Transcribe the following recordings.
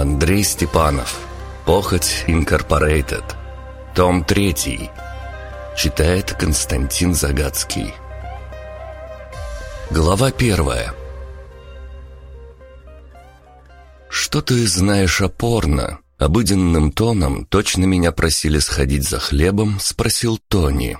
Андрей Степанов. Похоть Инкорпорейтед. Том 3. Читает Константин Загадский. Глава первая. «Что ты знаешь о порно?» Обыденным тоном точно меня просили сходить за хлебом, спросил Тони.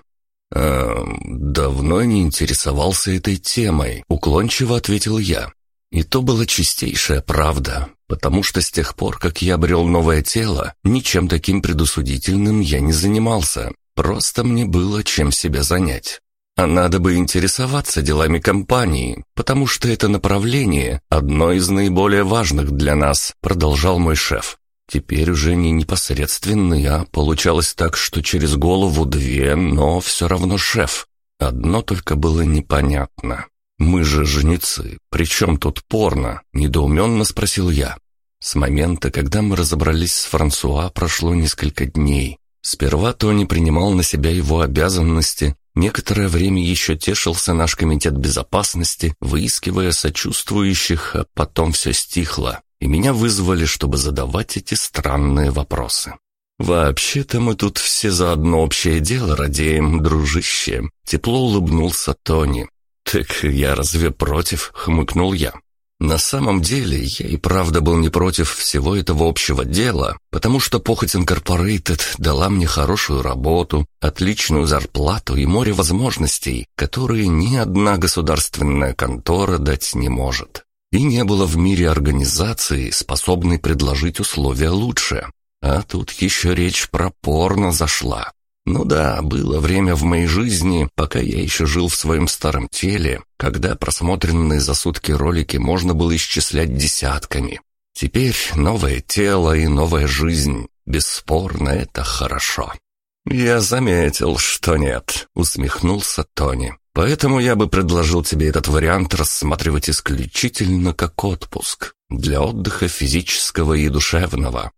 «Эм, давно не интересовался этой темой», — уклончиво ответил я. И то была чистейшая правда, потому что с тех пор, как я обрел новое тело, ничем таким предусудительным я не занимался. Просто мне было чем себя занять. А надо бы интересоваться делами компании, потому что это направление одно из наиболее важных для нас, продолжал мой шеф. Теперь уже не непосредственный, а получалось так, что через голову две, но все равно шеф. Одно только было непонятно. «Мы же женицы, причем тут порно?» – недоуменно спросил я. С момента, когда мы разобрались с Франсуа, прошло несколько дней. Сперва Тони принимал на себя его обязанности, некоторое время еще тешился наш комитет безопасности, выискивая сочувствующих, а потом все стихло, и меня вызвали, чтобы задавать эти странные вопросы. «Вообще-то мы тут все за одно общее дело радеем, дружище», — тепло улыбнулся Тони. «Так я разве против?» — хмыкнул я. На самом деле, я и правда был не против всего этого общего дела, потому что Похоть Инкорпорейтед дала мне хорошую работу, отличную зарплату и море возможностей, которые ни одна государственная контора дать не может. И не было в мире организации, способной предложить условия лучше. А тут еще речь про порно зашла. Ну да, было время в моей жизни, пока я еще жил в своем старом теле, когда просмотренные за сутки ролики можно было исчислять десятками. Теперь новое тело и новая жизнь. Бесспорно, это хорошо. «Я заметил, что нет», — усмехнулся Тони. «Поэтому я бы предложил тебе этот вариант рассматривать исключительно как отпуск для отдыха физического и душевного.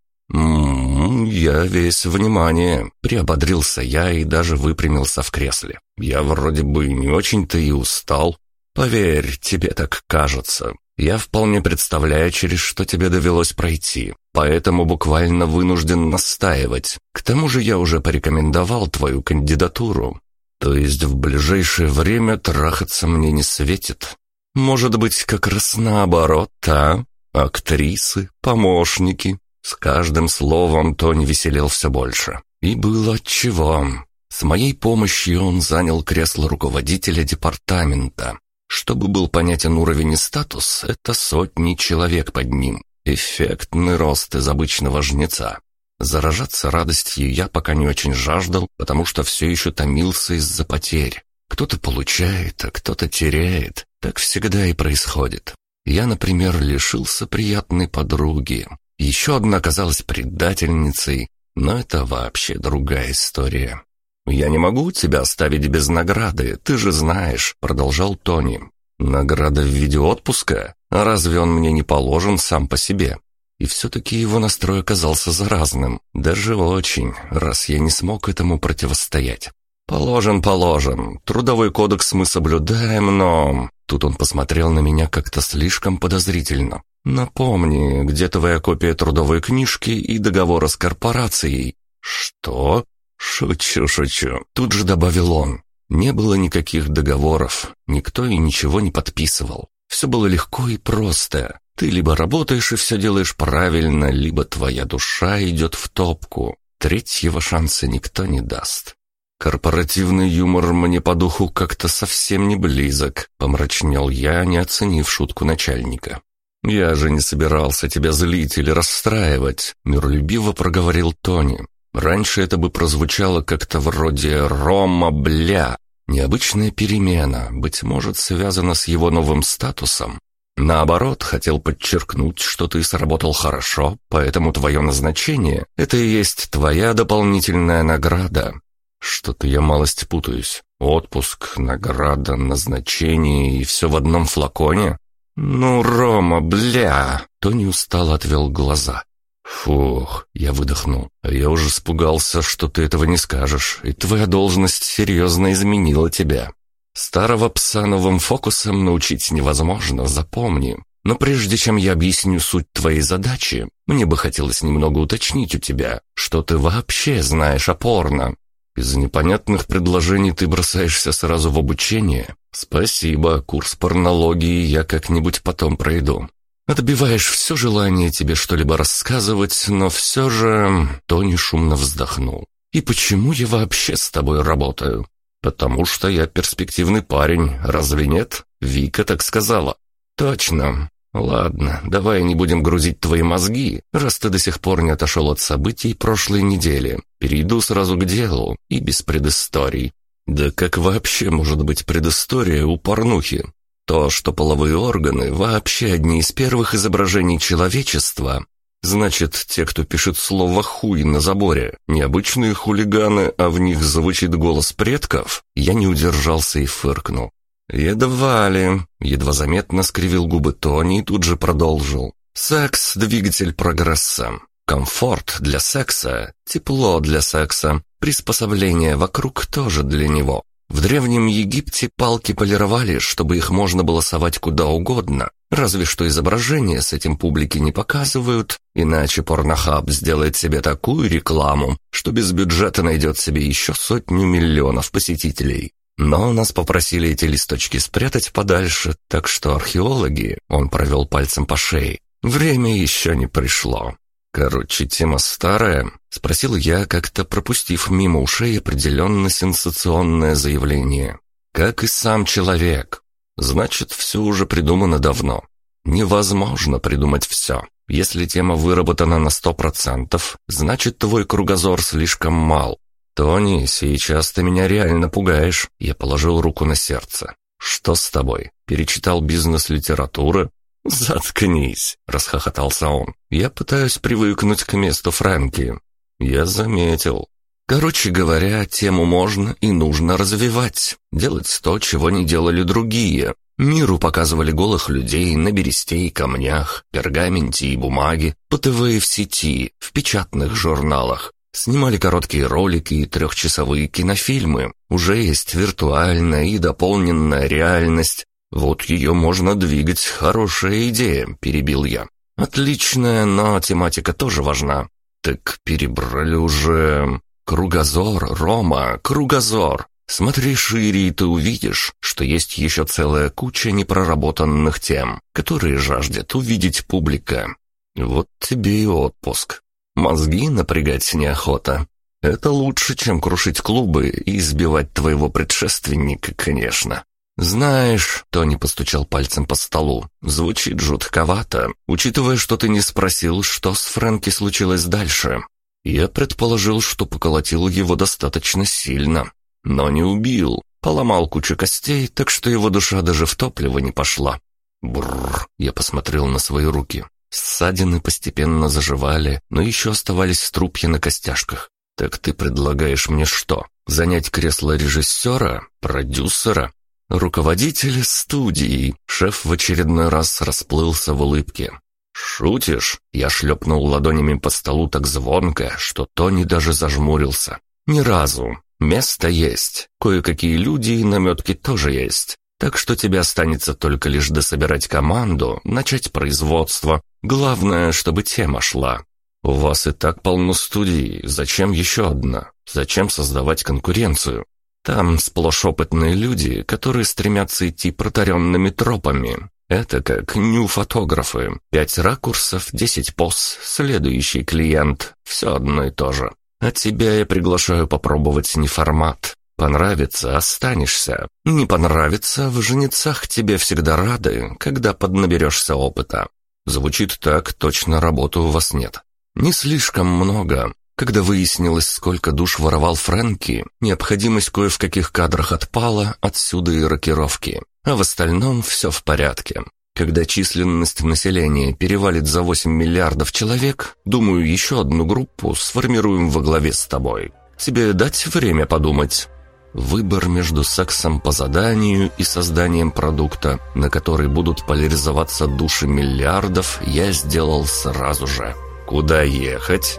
«М -м, «Я весь внимание», — приободрился я и даже выпрямился в кресле. «Я вроде бы не очень-то и устал. Поверь, тебе так кажется. Я вполне представляю, через что тебе довелось пройти, поэтому буквально вынужден настаивать. К тому же я уже порекомендовал твою кандидатуру. То есть в ближайшее время трахаться мне не светит. Может быть, как раз наоборот, а? Актрисы, помощники, с каждым словом Тони веселел все больше. И было отчего. С моей помощью он занял кресло руководителя департамента. Чтобы был понятен уровень и статус, это сотни человек под ним. Эффектный рост из обычного жнеца. Заражаться радостью я пока не очень жаждал, потому что все еще томился из-за потерь. Кто-то получает, а кто-то теряет. Так всегда и происходит. Я, например, лишился приятной подруги, еще одна оказалась предательницей, но это вообще другая история. «Я не могу тебя оставить без награды, ты же знаешь», — продолжал Тони. «Награда в виде отпуска? А разве он мне не положен сам по себе?» И все-таки его настрой оказался заразным, даже очень, раз я не смог этому противостоять. «Положен, положен. Трудовой кодекс мы соблюдаем, но...» Тут он посмотрел на меня как-то слишком подозрительно. «Напомни, где твоя копия трудовой книжки и договора с корпорацией?» «Что?» «Шучу, шучу», — тут же добавил он. Не было никаких договоров, никто и ничего не подписывал. Все было легко и просто. Ты либо работаешь и все делаешь правильно, либо твоя душа идет в топку. Третьего шанса никто не даст. Корпоративный юмор мне по духу как-то совсем не близок, помрачнел я, не оценив шутку начальника. «Я же не собирался тебя злить или расстраивать», — миролюбиво проговорил Тони. «Раньше это бы прозвучало как-то вроде «Рома, бля». Необычная перемена, быть может, связана с его новым статусом. Наоборот, хотел подчеркнуть, что ты сработал хорошо, поэтому твое назначение — это и есть твоя дополнительная награда. Что-то я малость путаюсь. Отпуск, награда, назначение и все в одном флаконе? «Ну, Рома, бля!» Тони устало отвел глаза. «Фух», — я выдохнул. «А я уже испугался, что ты этого не скажешь, и твоя должность серьезно изменила тебя. Старого пса новым фокусом научить невозможно, запомни. Но прежде чем я объясню суть твоей задачи, мне бы хотелось немного уточнить у тебя, что ты вообще знаешь о порно. Из непонятных предложений ты бросаешься сразу в обучение. Спасибо, курс порнологии я как-нибудь потом пройду. Отбиваешь все желание тебе что-либо рассказывать, но все же...» Тони шумно вздохнул. «И почему я вообще с тобой работаю?» «Потому что я перспективный парень, разве нет?» Вика так сказала. «Точно. Ладно, давай не будем грузить твои мозги, раз ты до сих пор не отошел от событий прошлой недели. Перейду сразу к делу и без предысторий. Да как вообще может быть предыстория у порнухи? То, что половые органы вообще одни из первых изображений человечества, значит, те, кто пишет слово «хуй» на заборе, необычные хулиганы, а в них звучит голос предков, я не удержался и фыркнул. «Едва ли», — едва заметно скривил губы Тони и тут же продолжил. «Секс — двигатель прогресса. Комфорт для секса, тепло для секса, приспособление вокруг тоже для него. В Древнем Египте палки полировали, чтобы их можно было совать куда угодно. Разве что изображения с этим публике не показывают, иначе порнохаб сделает себе такую рекламу, что без бюджета найдет себе еще сотню миллионов посетителей. Но нас попросили эти листочки спрятать подальше, так что археологи, он провел пальцем по шее, время еще не пришло. «Короче, тема старая?» — спросил я, как-то пропустив мимо ушей определенно сенсационное заявление. «Как и сам человек. Значит, все уже придумано давно. Невозможно придумать все. Если тема выработана на сто процентов, значит, твой кругозор слишком мал. Тони, сейчас ты меня реально пугаешь». Я положил руку на сердце. «Что с тобой? Перечитал бизнес-литературу? «Заткнись!» — расхохотался он. «Я пытаюсь привыкнуть к месту Фрэнки». «Я заметил. Короче говоря, тему можно и нужно развивать. Делать то, чего не делали другие. Миру показывали голых людей на бересте и камнях, пергаменте и бумаге, по ТВ и в сети, в печатных журналах. Снимали короткие ролики и трехчасовые кинофильмы. Уже есть виртуальная и дополненная реальность, «Вот ее можно двигать, хорошая идея», — перебил я. «Отличная, но тематика тоже важна». «Так перебрали уже...» «Кругозор, Рома, кругозор!» Смотри шире, и ты увидишь, что есть еще целая куча непроработанных тем, которые жаждет увидеть публика. Вот тебе и отпуск. Мозги напрягать неохота. Это лучше, чем крушить клубы и избивать твоего предшественника, конечно. «Знаешь», — Тони постучал пальцем по столу, — «звучит жутковато, учитывая, что ты не спросил, что с Фрэнки случилось дальше. Я предположил, что поколотил его достаточно сильно, но не убил, поломал кучу костей, так что его душа даже в топливо не пошла. Бррр, я посмотрел на свои руки. Ссадины постепенно заживали, но еще оставались струпья на костяшках. «Так ты предлагаешь мне что? Занять кресло режиссера? Продюсера? «Руководитель студии!» Шеф в очередной раз расплылся в улыбке. «Шутишь?» Я шлепнул ладонями по столу так звонко, что Тони даже зажмурился. «Ни разу. Место есть. Кое-какие люди и наметки тоже есть. Так что тебе останется только лишь дособирать команду, начать производство. Главное, чтобы тема шла. У вас и так полно студий. Зачем еще одна? Зачем создавать конкуренцию? Там сплошь опытные люди, которые стремятся идти протаренными тропами. Это как ню-фотографы. Пять ракурсов, десять поз, следующий клиент. Все одно и то же. А тебя я приглашаю попробовать не формат. Понравится – останешься. Не понравится – в женицах тебе всегда рады, когда поднаберешься опыта. Звучит так, точно работы у вас нет. Не слишком много, когда выяснилось, сколько душ воровал Фрэнки, необходимость кое в каких кадрах отпала, отсюда и рокировки. А в остальном все в порядке. Когда численность населения перевалит за 8 миллиардов человек, думаю, еще одну группу сформируем во главе с тобой. Тебе дать время подумать. Выбор между сексом по заданию и созданием продукта, на который будут поляризоваться души миллиардов, я сделал сразу же. Куда ехать?